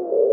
Thank you.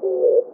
for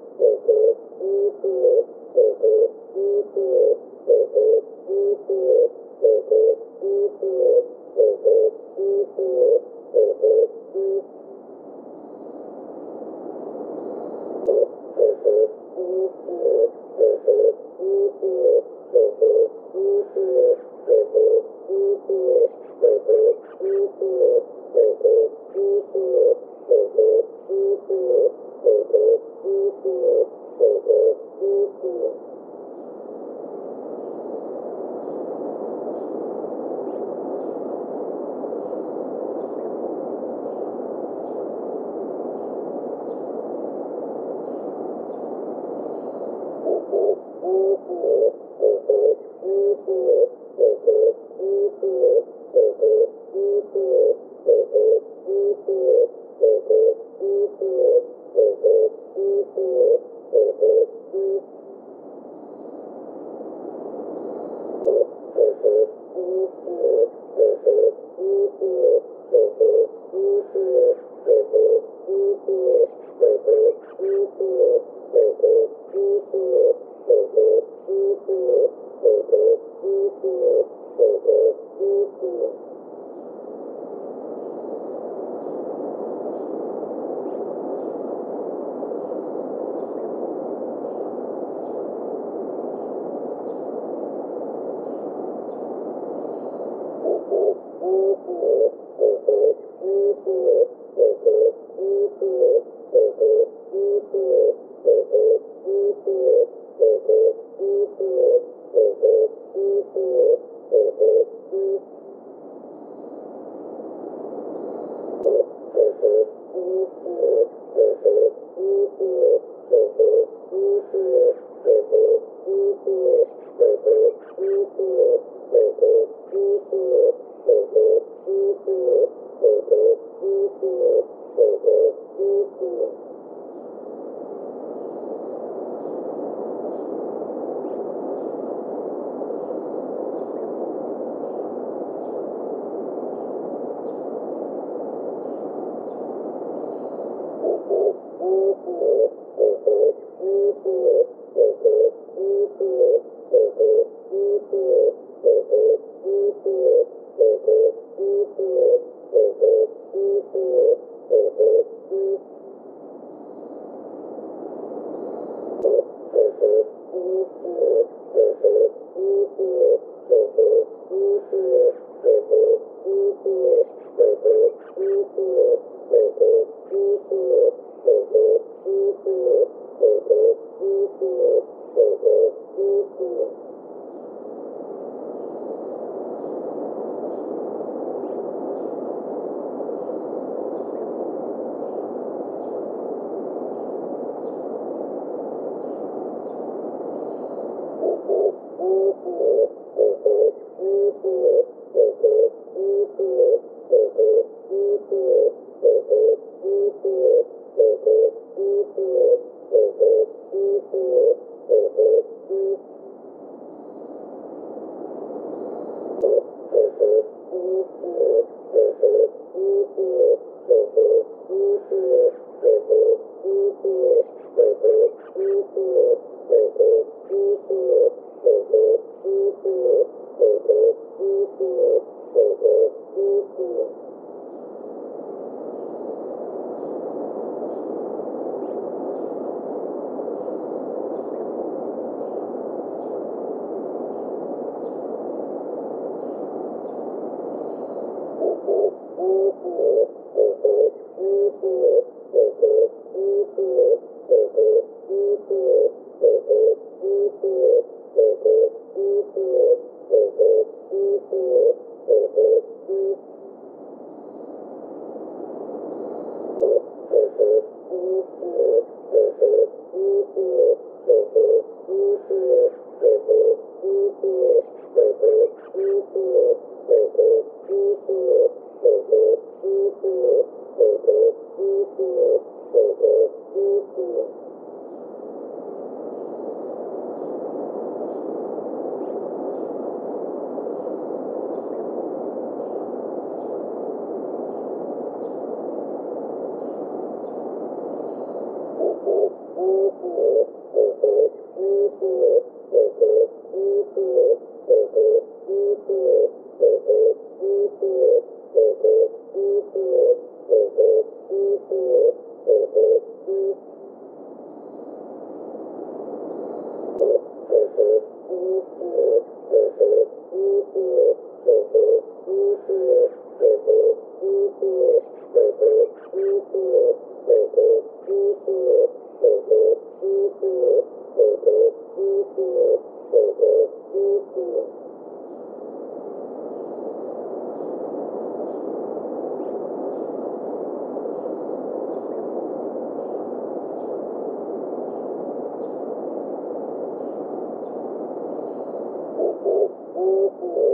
Thank you.